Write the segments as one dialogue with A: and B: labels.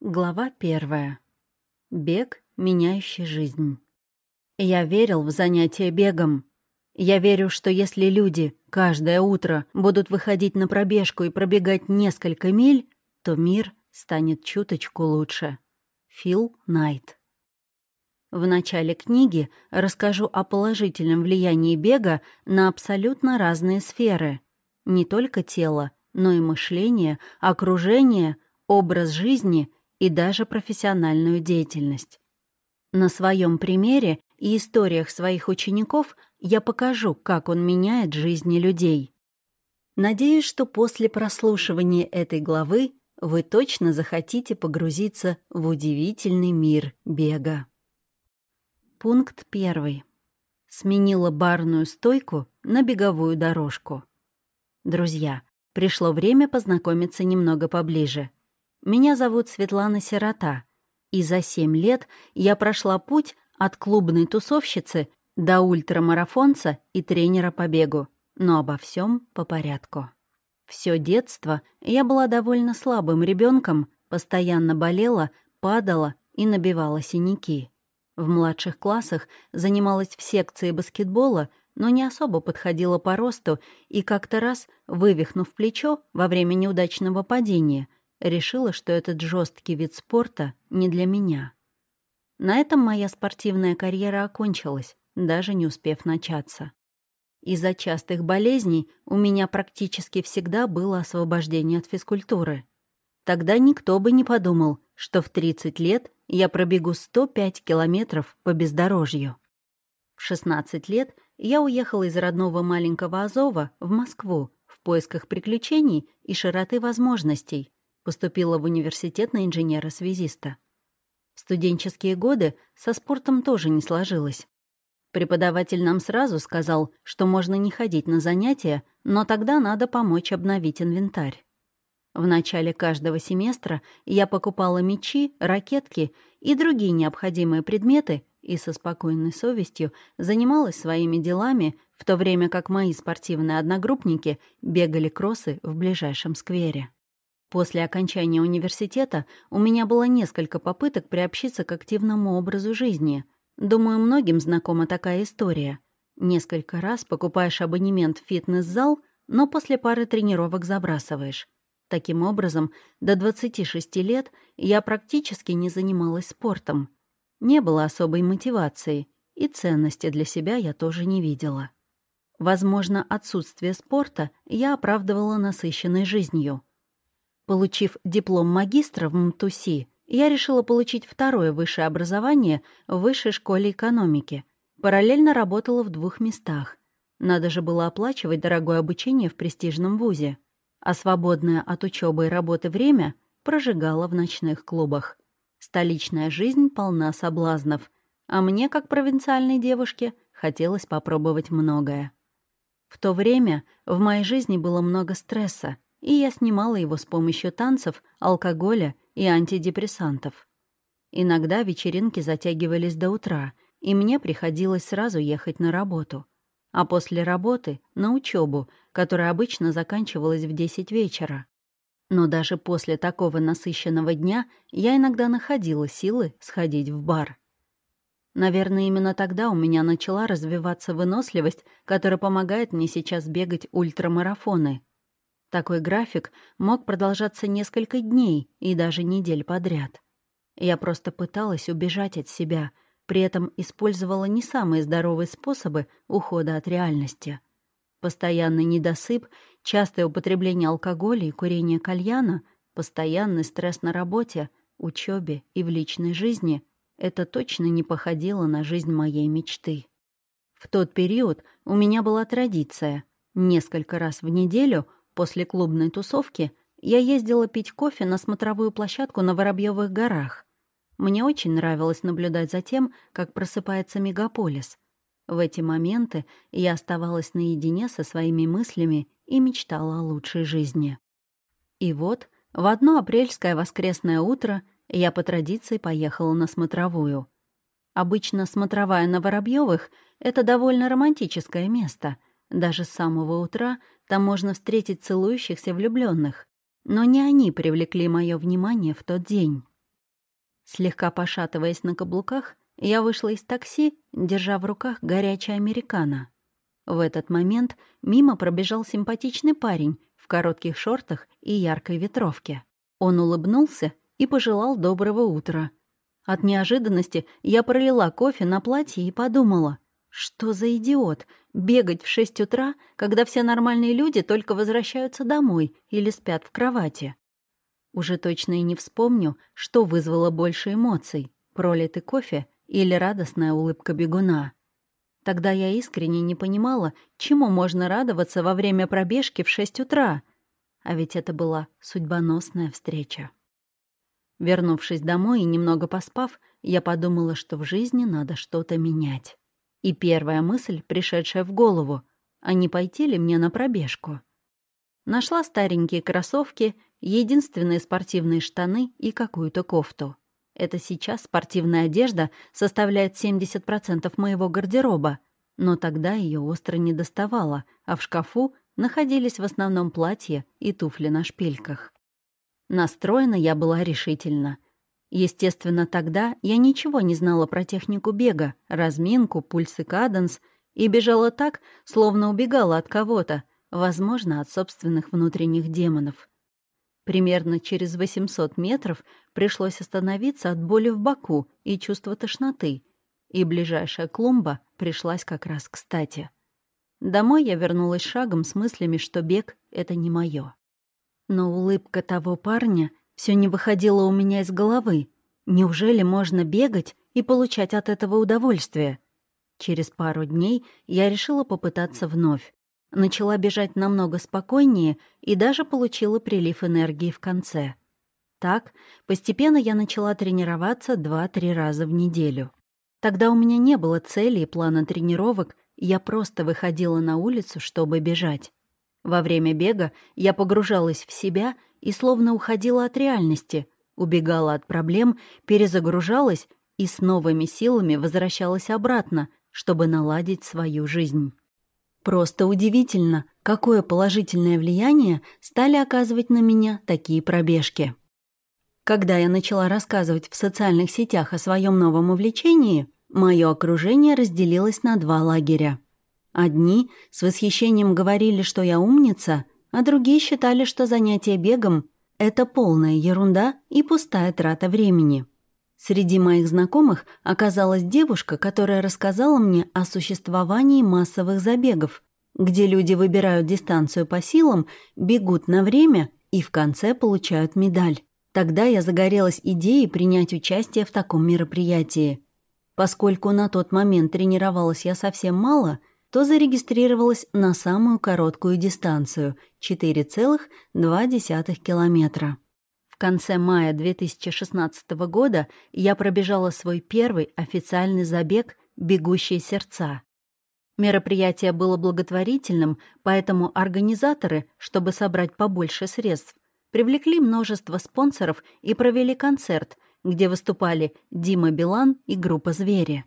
A: Глава первая. Бег, меняющий жизнь. Я верил в занятие бегом. Я верю, что если люди каждое утро будут выходить на пробежку и пробегать несколько миль, то мир станет чуточку лучше. Фил Найт. В начале книги расскажу о положительном влиянии бега на абсолютно разные сферы. Не только тело, но и мышление, окружение, образ жизни — и даже профессиональную деятельность. На своем примере и историях своих учеников я покажу, как он меняет жизни людей. Надеюсь, что после прослушивания этой главы вы точно захотите погрузиться в удивительный мир бега. Пункт первый. Сменила барную стойку на беговую дорожку. Друзья, пришло время познакомиться немного поближе. Меня зовут Светлана Сирота, и за семь лет я прошла путь от клубной тусовщицы до ультрамарафонца и тренера по бегу, но обо всем по порядку. Все детство я была довольно слабым ребенком, постоянно болела, падала и набивала синяки. В младших классах занималась в секции баскетбола, но не особо подходила по росту и как-то раз, вывихнув плечо во время неудачного падения, решила, что этот жесткий вид спорта не для меня. На этом моя спортивная карьера окончилась, даже не успев начаться. Из-за частых болезней у меня практически всегда было освобождение от физкультуры. Тогда никто бы не подумал, что в 30 лет я пробегу 105 километров по бездорожью. В 16 лет я уехала из родного маленького Азова в Москву в поисках приключений и широты возможностей, Поступила в университет на инженера-связиста. В студенческие годы со спортом тоже не сложилось. Преподаватель нам сразу сказал, что можно не ходить на занятия, но тогда надо помочь обновить инвентарь. В начале каждого семестра я покупала мячи, ракетки и другие необходимые предметы и со спокойной совестью занималась своими делами, в то время как мои спортивные одногруппники бегали кроссы в ближайшем сквере. После окончания университета у меня было несколько попыток приобщиться к активному образу жизни. Думаю, многим знакома такая история. Несколько раз покупаешь абонемент в фитнес-зал, но после пары тренировок забрасываешь. Таким образом, до 26 лет я практически не занималась спортом. Не было особой мотивации, и ценности для себя я тоже не видела. Возможно, отсутствие спорта я оправдывала насыщенной жизнью. Получив диплом магистра в МТУСИ, я решила получить второе высшее образование в высшей школе экономики. Параллельно работала в двух местах. Надо же было оплачивать дорогое обучение в престижном вузе. А свободное от учебы и работы время прожигала в ночных клубах. Столичная жизнь полна соблазнов, а мне, как провинциальной девушке, хотелось попробовать многое. В то время в моей жизни было много стресса, и я снимала его с помощью танцев, алкоголя и антидепрессантов. Иногда вечеринки затягивались до утра, и мне приходилось сразу ехать на работу. А после работы — на учебу, которая обычно заканчивалась в 10 вечера. Но даже после такого насыщенного дня я иногда находила силы сходить в бар. Наверное, именно тогда у меня начала развиваться выносливость, которая помогает мне сейчас бегать ультрамарафоны. Такой график мог продолжаться несколько дней и даже недель подряд. Я просто пыталась убежать от себя, при этом использовала не самые здоровые способы ухода от реальности. Постоянный недосып, частое употребление алкоголя и курение кальяна, постоянный стресс на работе, учебе и в личной жизни — это точно не походило на жизнь моей мечты. В тот период у меня была традиция — несколько раз в неделю — После клубной тусовки я ездила пить кофе на смотровую площадку на Воробьевых горах. Мне очень нравилось наблюдать за тем, как просыпается мегаполис. В эти моменты я оставалась наедине со своими мыслями и мечтала о лучшей жизни. И вот в одно апрельское воскресное утро я по традиции поехала на смотровую. Обычно смотровая на Воробьевых — это довольно романтическое место. Даже с самого утра там можно встретить целующихся влюбленных. Но не они привлекли мое внимание в тот день. Слегка пошатываясь на каблуках, я вышла из такси, держа в руках горячий американо. В этот момент мимо пробежал симпатичный парень в коротких шортах и яркой ветровке. Он улыбнулся и пожелал доброго утра. От неожиданности я пролила кофе на платье и подумала, что за идиот бегать в шесть утра, когда все нормальные люди только возвращаются домой или спят в кровати. Уже точно и не вспомню, что вызвало больше эмоций — пролитый кофе или радостная улыбка бегуна. Тогда я искренне не понимала, чему можно радоваться во время пробежки в шесть утра. А ведь это была судьбоносная встреча. Вернувшись домой и немного поспав, я подумала, что в жизни надо что-то менять. И первая мысль, пришедшая в голову, а не пойти ли мне на пробежку? Нашла старенькие кроссовки, единственные спортивные штаны и какую-то кофту. Это сейчас спортивная одежда составляет 70% моего гардероба, но тогда ее остро не доставало, а в шкафу находились в основном платья и туфли на шпильках. Настроена я была решительно. Естественно, тогда я ничего не знала про технику бега, разминку, пульс и каденс, и бежала так, словно убегала от кого-то, возможно, от собственных внутренних демонов. Примерно через 800 метров пришлось остановиться от боли в боку и чувства тошноты, и ближайшая клумба пришлась как раз кстати. Домой я вернулась шагом с мыслями, что бег — это не моё. Но улыбка того парня все не выходила у меня из головы. Неужели можно бегать и получать от этого удовольствие? Через пару дней я решила попытаться вновь начала бежать намного спокойнее и даже получила прилив энергии в конце. Так, постепенно я начала тренироваться 2-3 раза в неделю. Тогда у меня не было цели и плана тренировок, я просто выходила на улицу, чтобы бежать. Во время бега я погружалась в себя и словно уходила от реальности, убегала от проблем, перезагружалась и с новыми силами возвращалась обратно, чтобы наладить свою жизнь. Просто удивительно, какое положительное влияние стали оказывать на меня такие пробежки. Когда я начала рассказывать в социальных сетях о своем новом увлечении, мое окружение разделилось на два лагеря. Одни с восхищением говорили, что я умница, а другие считали, что занятие бегом — это полная ерунда и пустая трата времени. Среди моих знакомых оказалась девушка, которая рассказала мне о существовании массовых забегов, где люди выбирают дистанцию по силам, бегут на время и в конце получают медаль. Тогда я загорелась идеей принять участие в таком мероприятии. Поскольку на тот момент тренировалась я совсем мало, то зарегистрировалась на самую короткую дистанцию — 4,2 километра. В конце мая 2016 года я пробежала свой первый официальный забег «Бегущие сердца». Мероприятие было благотворительным, поэтому организаторы, чтобы собрать побольше средств, привлекли множество спонсоров и провели концерт, где выступали Дима Билан и группа «Звери».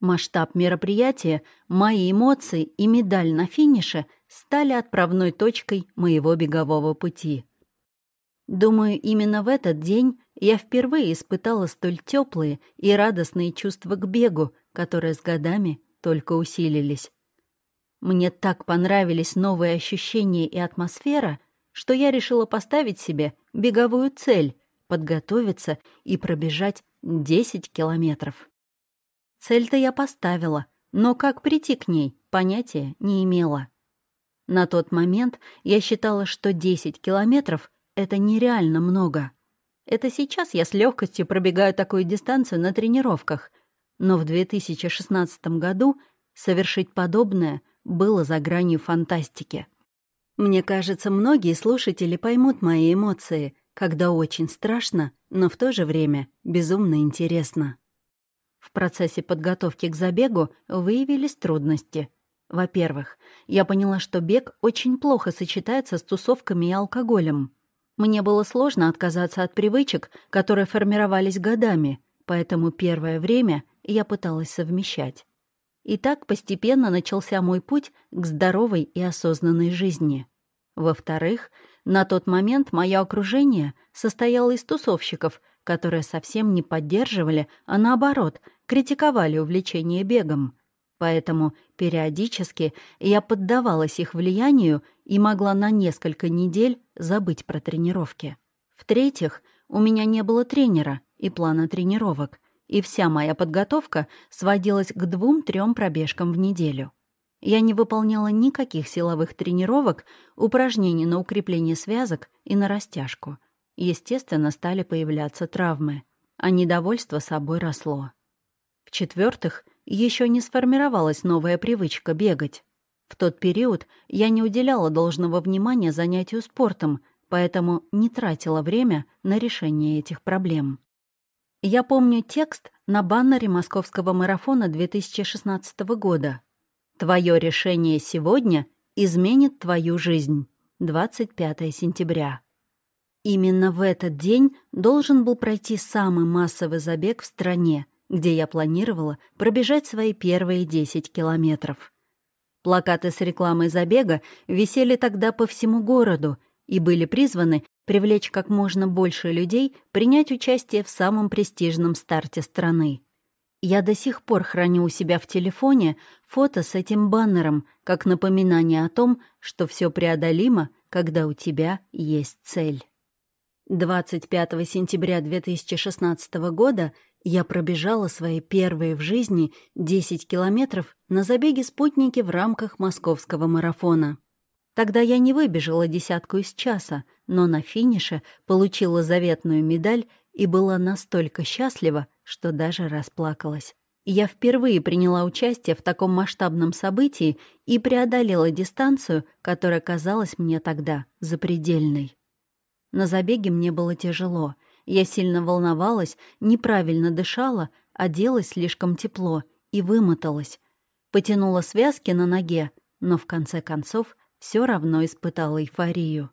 A: Масштаб мероприятия, мои эмоции и медаль на финише стали отправной точкой моего бегового пути. Думаю, именно в этот день я впервые испытала столь теплые и радостные чувства к бегу, которые с годами только усилились. Мне так понравились новые ощущения и атмосфера, что я решила поставить себе беговую цель — подготовиться и пробежать 10 километров. Цель-то я поставила, но как прийти к ней, понятия не имела. На тот момент я считала, что 10 километров — это нереально много. Это сейчас я с легкостью пробегаю такую дистанцию на тренировках, но в 2016 году совершить подобное было за гранью фантастики. Мне кажется, многие слушатели поймут мои эмоции, когда очень страшно, но в то же время безумно интересно. В процессе подготовки к забегу выявились трудности. Во-первых, я поняла, что бег очень плохо сочетается с тусовками и алкоголем. Мне было сложно отказаться от привычек, которые формировались годами, поэтому первое время я пыталась совмещать. И так постепенно начался мой путь к здоровой и осознанной жизни. Во-вторых, на тот момент мое окружение состояло из тусовщиков, которые совсем не поддерживали, а наоборот, критиковали увлечение бегом. Поэтому периодически я поддавалась их влиянию и могла на несколько недель забыть про тренировки. В-третьих, у меня не было тренера и плана тренировок, и вся моя подготовка сводилась к двум-трем пробежкам в неделю. Я не выполняла никаких силовых тренировок, упражнений на укрепление связок и на растяжку. Естественно, стали появляться травмы, а недовольство собой росло. В-четвертых, еще не сформировалась новая привычка бегать. В тот период я не уделяла должного внимания занятию спортом, поэтому не тратила время на решение этих проблем. Я помню текст на баннере московского марафона 2016 года. «Твое решение сегодня изменит твою жизнь». 25 сентября. Именно в этот день должен был пройти самый массовый забег в стране, где я планировала пробежать свои первые 10 километров. Плакаты с рекламой забега висели тогда по всему городу и были призваны привлечь как можно больше людей принять участие в самом престижном старте страны. Я до сих пор храню у себя в телефоне фото с этим баннером, как напоминание о том, что все преодолимо, когда у тебя есть цель. 25 сентября 2016 года я пробежала свои первые в жизни 10 километров на забеге спутники в рамках московского марафона. Тогда я не выбежала десятку из часа, но на финише получила заветную медаль и была настолько счастлива, что даже расплакалась. Я впервые приняла участие в таком масштабном событии и преодолела дистанцию, которая казалась мне тогда запредельной. На забеге мне было тяжело — я сильно волновалась, неправильно дышала, оделась слишком тепло и вымоталась. Потянула связки на ноге, но в конце концов все равно испытала эйфорию.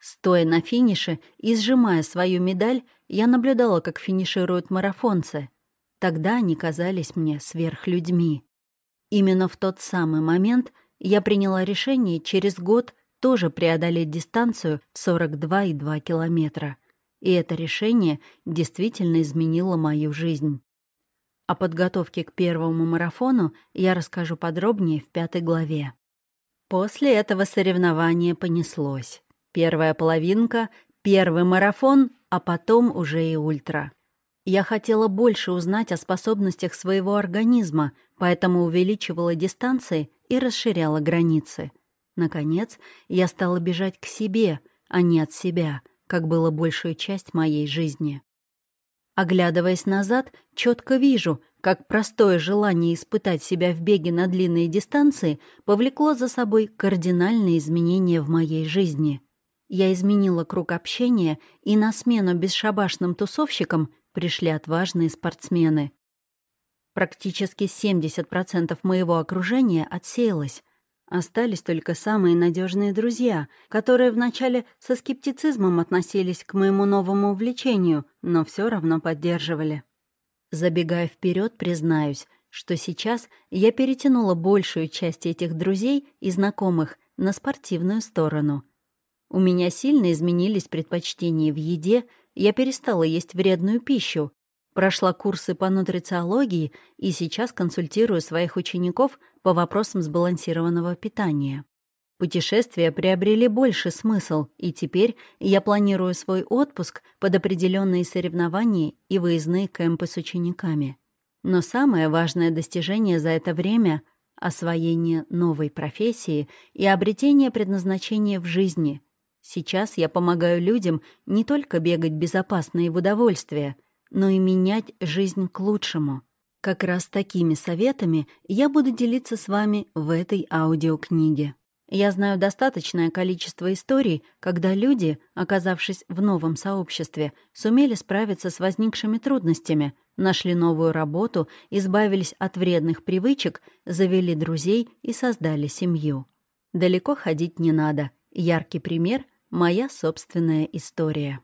A: Стоя на финише и сжимая свою медаль, я наблюдала, как финишируют марафонцы. Тогда они казались мне сверхлюдьми. Именно в тот самый момент я приняла решение через год тоже преодолеть дистанцию в 42,2 километра и это решение действительно изменило мою жизнь. О подготовке к первому марафону я расскажу подробнее в пятой главе. После этого соревнование понеслось. Первая половинка, первый марафон, а потом уже и ультра. Я хотела больше узнать о способностях своего организма, поэтому увеличивала дистанции и расширяла границы. Наконец, я стала бежать к себе, а не от себя — как было большую часть моей жизни. Оглядываясь назад, четко вижу, как простое желание испытать себя в беге на длинные дистанции повлекло за собой кардинальные изменения в моей жизни. Я изменила круг общения, и на смену бесшабашным тусовщикам пришли отважные спортсмены. Практически 70% моего окружения отсеялось, Остались только самые надежные друзья, которые вначале со скептицизмом относились к моему новому увлечению, но все равно поддерживали. Забегая вперед, признаюсь, что сейчас я перетянула большую часть этих друзей и знакомых на спортивную сторону. У меня сильно изменились предпочтения в еде, я перестала есть вредную пищу, Прошла курсы по нутрициологии и сейчас консультирую своих учеников по вопросам сбалансированного питания. Путешествия приобрели больше смысл, и теперь я планирую свой отпуск под определенные соревнования и выездные кемпы с учениками. Но самое важное достижение за это время — освоение новой профессии и обретение предназначения в жизни. Сейчас я помогаю людям не только бегать безопасно и в удовольствие — но и менять жизнь к лучшему. Как раз такими советами я буду делиться с вами в этой аудиокниге. Я знаю достаточное количество историй, когда люди, оказавшись в новом сообществе, сумели справиться с возникшими трудностями, нашли новую работу, избавились от вредных привычек, завели друзей и создали семью. Далеко ходить не надо. Яркий пример — моя собственная история.